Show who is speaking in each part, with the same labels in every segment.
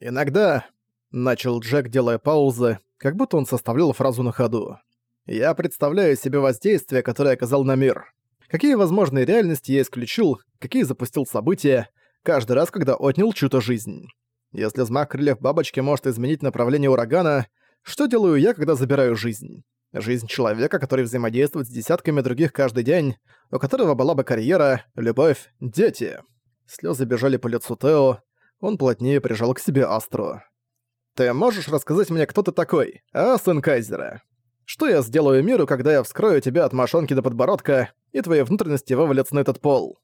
Speaker 1: «Иногда», — начал Джек, делая паузы, как будто он составлял фразу на ходу. «Я представляю себе воздействие, которое оказал на мир. Какие возможные реальности я исключил, какие запустил события, каждый раз, когда отнял чью-то жизнь. Если взмах крыльев бабочки может изменить направление урагана, что делаю я, когда забираю жизнь? Жизнь человека, который взаимодействует с десятками других каждый день, у которого была бы карьера, любовь, дети. Слезы бежали по лицу Тео, он плотнее прижал к себе Астру. «Ты можешь рассказать мне, кто ты такой, а, сын Кайзера? Что я сделаю миру, когда я вскрою тебя от мошонки до подбородка, и твои внутренности вывалятся на этот пол?»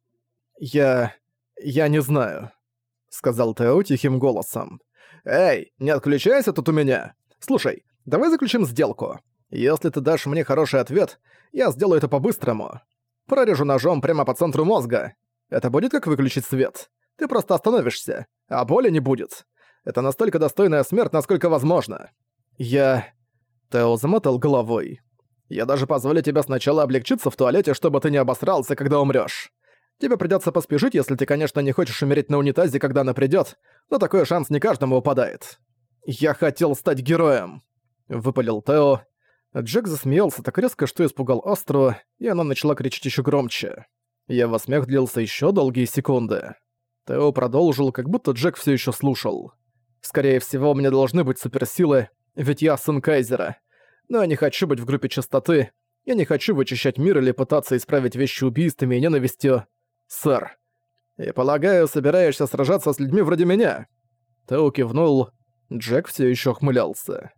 Speaker 1: «Я... я не знаю», — сказал Тео тихим голосом. «Эй, не отключайся тут у меня! Слушай, давай заключим сделку. Если ты дашь мне хороший ответ, я сделаю это по-быстрому. Прорежу ножом прямо по центру мозга. Это будет как выключить свет. Ты просто остановишься, а боли не будет. Это настолько достойная смерть, насколько возможно. Я... Тео замотал головой. Я даже позволю тебе сначала облегчиться в туалете, чтобы ты не обосрался, когда умрёшь. Тебе придётся поспешить, если ты, конечно, не хочешь умереть на унитазе, когда она придёт, но такой шанс не каждому выпадает. Я хотел стать героем, выпалил Тео, Джек засмеялся так резко, что испугал Астру, и она начала кричать еще громче. Его смех длился еще долгие секунды. Тео продолжил, как будто Джек все еще слушал. «Скорее всего, у меня должны быть суперсилы, ведь я сын Кайзера. Но я не хочу быть в группе чистоты, я не хочу вычищать мир или пытаться исправить вещи убийствами и ненавистью. Сэр, и полагаю, собираешься сражаться с людьми вроде меня?» Тео кивнул. Джек все еще ухмылялся.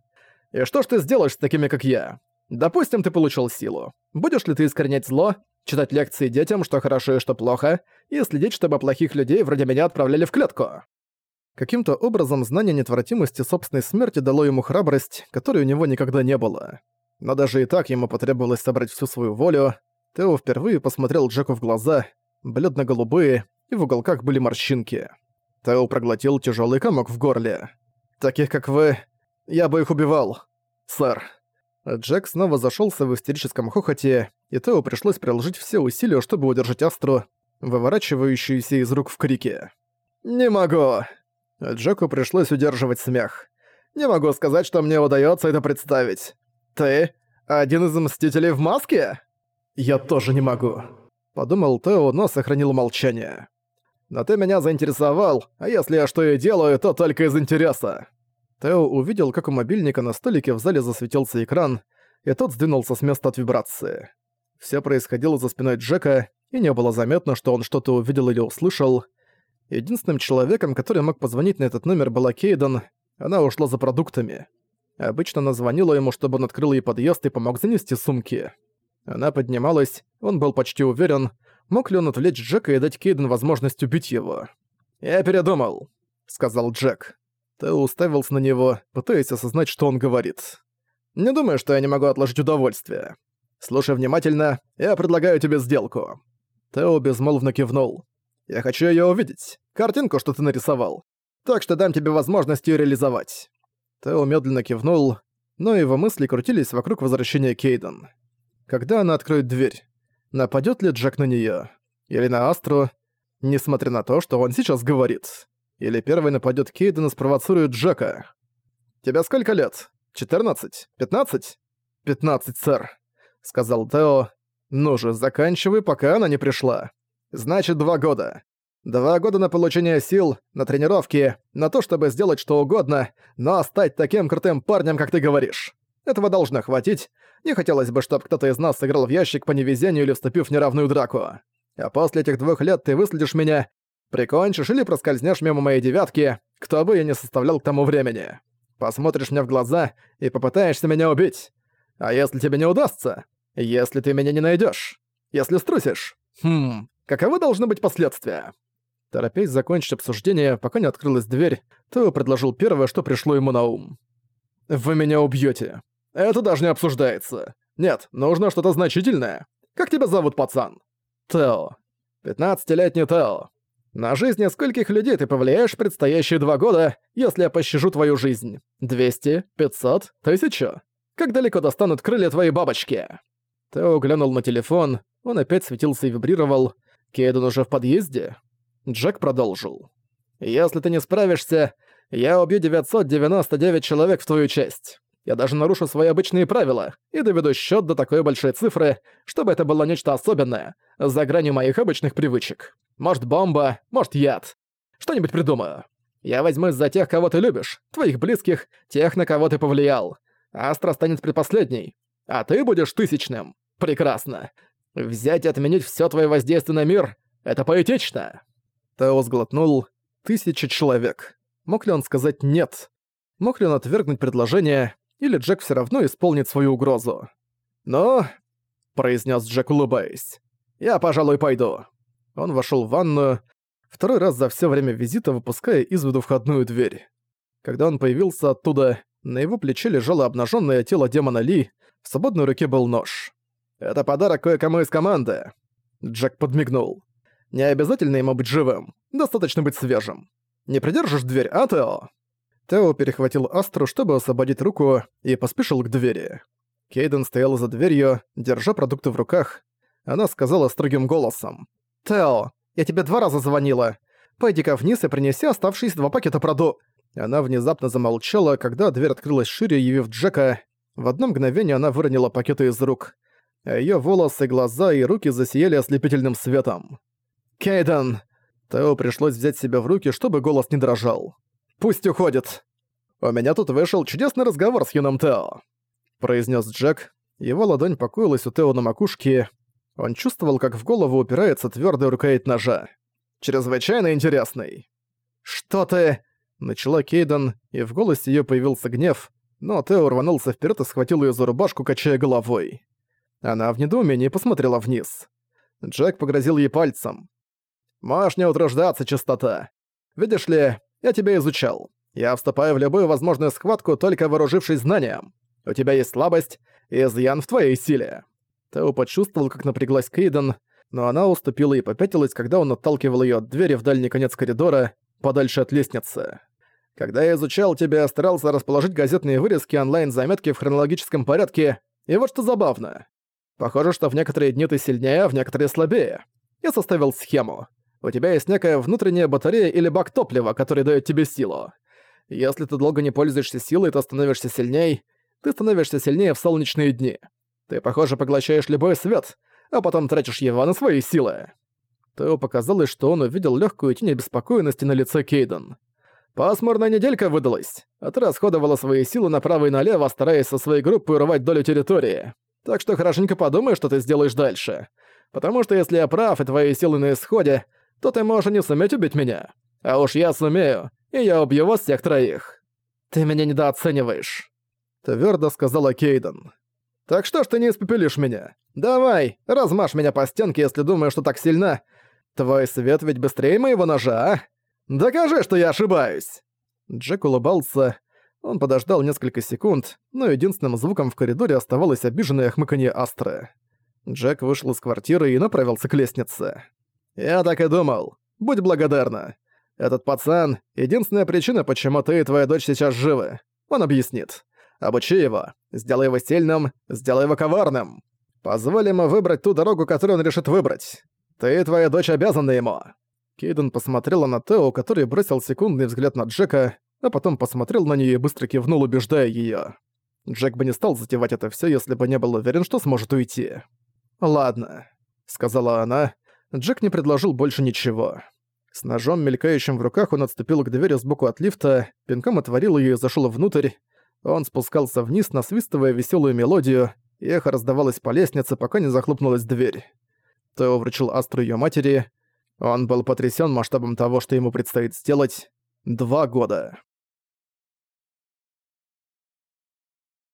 Speaker 1: И что ж ты сделаешь с такими, как я? Допустим, ты получил силу. Будешь ли ты искоренять зло, читать лекции детям, что хорошо и что плохо, и следить, чтобы плохих людей вроде меня отправляли в клетку? Каким-то образом знание неотвратимости собственной смерти дало ему храбрость, которой у него никогда не было. Но даже и так ему потребовалось собрать всю свою волю. Тео впервые посмотрел Джеку в глаза, бледно-голубые, и в уголках были морщинки. Тео проглотил тяжелый комок в горле. «Таких, как вы, я бы их убивал, сэр». Джек снова зашелся в истерическом хохоте, и Тео пришлось приложить все усилия, чтобы удержать Астру, выворачивающуюся из рук в крике. «Не могу!» Джеку пришлось удерживать смех. «Не могу сказать, что мне удается это представить. Ты один из Мстителей в маске?» «Я тоже не могу», — подумал Тео, но сохранил молчание. «Но ты меня заинтересовал, а если я что и делаю, то только из интереса». Тео увидел, как у мобильника на столике в зале засветился экран, и тот сдвинулся с места от вибрации. Все происходило за спиной Джека, и не было заметно, что он что-то увидел или услышал. Единственным человеком, который мог позвонить на этот номер, была Кейден. Она ушла за продуктами. Обычно она звонила ему, чтобы он открыл ей подъезд и помог занести сумки. Она поднималась, он был почти уверен, мог ли он отвлечь Джека и дать Кейден возможность убить его. «Я передумал», — сказал Джек. Тео уставился на него, пытаясь осознать, что он говорит. «Не думаю, что я не могу отложить удовольствие. Слушай внимательно, я предлагаю тебе сделку». Тео безмолвно кивнул. «Я хочу её увидеть. Картинку, что ты нарисовал. Так что дам тебе возможность её реализовать». Тео медленно кивнул, но его мысли крутились вокруг возвращения Кейден. Когда она откроет дверь? Нападёт ли Джек на неё? Или на Астру? Несмотря на то, что он сейчас говорит. Или первый нападёт Кейден и спровоцирует Джека. «Тебе сколько лет? 14? 15?» «15, сэр», — сказал Тео. «Ну же, заканчивай, пока она не пришла. Значит, два года. Два года на получение сил, на тренировки, на то, чтобы сделать что угодно, но стать таким крутым парнем, как ты говоришь. Этого должно хватить. Не хотелось бы, чтобы кто-то из нас сыграл в ящик по невезению или вступив в неравную драку. А после этих двух лет ты выследишь меня Прикончишь или проскользнешь мимо моей девятки, кто бы я не составлял к тому времени. Посмотришь мне в глаза и попытаешься меня убить. А если тебе не удастся? Если ты меня не найдешь? Если струсишь? Хм, каковы должны быть последствия? Торопясь закончить обсуждение, пока не открылась дверь, Тео предложил первое, что пришло ему на ум. «Вы меня убьете. Это даже не обсуждается. Нет, нужно что-то значительное. Как тебя зовут, пацан?» «Тео. Пятнадцатилетний Тео. На жизнь скольких людей ты повлияешь в предстоящие два года, если я пощажу твою жизнь? Двести? Пятьсот? Тысячу? Как далеко достанут крылья твоей бабочки?» Тео глянул на телефон, он опять светился и вибрировал. Кейден уже в подъезде? Джек продолжил. «Если ты не справишься, Я убью 999 человек в твою честь. Я даже нарушу свои обычные правила и доведу счет до такой большой цифры, чтобы это было нечто особенное, за гранью моих обычных привычек. Может, бомба, может, яд. Что-нибудь придумаю. Я возьмусь за тех, кого ты любишь, твоих близких, тех, на кого ты повлиял. Астра станет предпоследней, а ты будешь тысячным. Прекрасно. Взять и отменить все твое воздействие на мир — это поэтично. Тео сглотнул. Тысяча человек. Мог ли он сказать «нет»? Мог ли он отвергнуть предложение, или Джек все равно исполнит свою угрозу? «Но...» — произнес Джек, улыбаясь. «Я, пожалуй, пойду». Он вошел в ванную, второй раз за все время визита выпуская из виду входную дверь. Когда он появился оттуда, на его плече лежало обнаженное тело демона Ли, в свободной руке был нож. «Это подарок кое-кому из команды». Джек подмигнул. «Не обязательно ему быть живым, достаточно быть свежим. Не придержишь дверь, а, Тео?» Тео перехватил Астру, чтобы освободить руку, и поспешил к двери. Кейден стояла за дверью, держа продукты в руках. Она сказала строгим голосом. «Тео, я тебе два раза звонила. Пойди-ка вниз и принеси оставшиеся два пакета проду...» Она внезапно замолчала, когда дверь открылась шире, явив Джека. В одно мгновение она выронила пакеты из рук. А её волосы, глаза и руки засияли ослепительным светом. «Кейден!» Тео пришлось взять себя в руки, чтобы голос не дрожал. Пусть уходит. У меня тут вышел чудесный разговор с юным Тео», — произнес Джек. Его ладонь покоилась у Тео на макушке. Он чувствовал, как в голову упирается твердая рукоять ножа. «Чрезвычайно интересный». «Что ты...» — начала Кейден, и в голосе ее появился гнев, но Тео рванулся вперед и схватил ее за рубашку, качая головой. Она в недоумении посмотрела вниз. Джек погрозил ей пальцем. «Можешь не утруждаться, чистота. Видишь ли, я тебя изучал. Я вступаю в любую возможную схватку, только вооружившись знанием. У тебя есть слабость и изъян в твоей силе». Тео почувствовал, как напряглась Кейден, но она уступила и попятилась, когда он отталкивал её от двери в дальний конец коридора, подальше от лестницы. Когда я изучал тебя, старался расположить газетные вырезки онлайн-заметки в хронологическом порядке, и вот что забавно. Похоже, что в некоторые дни ты сильнее, а в некоторые слабее. Я составил схему у тебя есть некая внутренняя батарея или бак топлива, который дает тебе силу. Если ты долго не пользуешься силой, то становишься сильней. Ты становишься сильнее в солнечные дни. Ты, похоже, поглощаешь любой свет, а потом тратишь его на свои силы. Тео показалось, что он увидел легкую тень обеспокоенности на лице Кейден. Пасмурная неделька выдалась, а ты расходовала свои силы направо и налево, стараясь со своей группой урвать долю территории. Так что хорошенько подумай, что ты сделаешь дальше. Потому что если я прав, и твои силы на исходе, то ты можешь не суметь убить меня. А уж я сумею, и я убью вас всех троих. Ты меня недооцениваешь», — твердо сказала Кейден. «Так что ж ты не испепелишь меня? Давай, размажь меня по стенке, если думаешь, что так сильно. Твой свет ведь быстрее моего ножа, а? Докажи, что я ошибаюсь!» Джек улыбался. Он подождал несколько секунд, но единственным звуком в коридоре оставалось обиженное хмыканье Астры. Джек вышел из квартиры и направился к лестнице. «Я так и думал. Будь благодарна. Этот пацан — единственная причина, почему ты и твоя дочь сейчас живы. Он объяснит. Обучи его. Сделай его сильным, сделай его коварным. Позволь ему выбрать ту дорогу, которую он решит выбрать. Ты и твоя дочь обязаны ему». Кейден посмотрела на Тео, который бросил секундный взгляд на Джека, а потом посмотрел на нее и быстро кивнул, убеждая ее. Джек бы не стал затевать это все, если бы не был уверен, что сможет уйти. «Ладно», — сказала она, Джек не предложил больше ничего. С ножом, мелькающим в руках, он отступил к двери сбоку от лифта, пинком отворил ее и зашел внутрь. Он спускался вниз, насвистывая веселую мелодию, эхо раздавалось по лестнице, пока не захлопнулась дверь. Тео вручил Астру ее матери. Он был потрясен масштабом того, что ему предстоит сделать. Два года.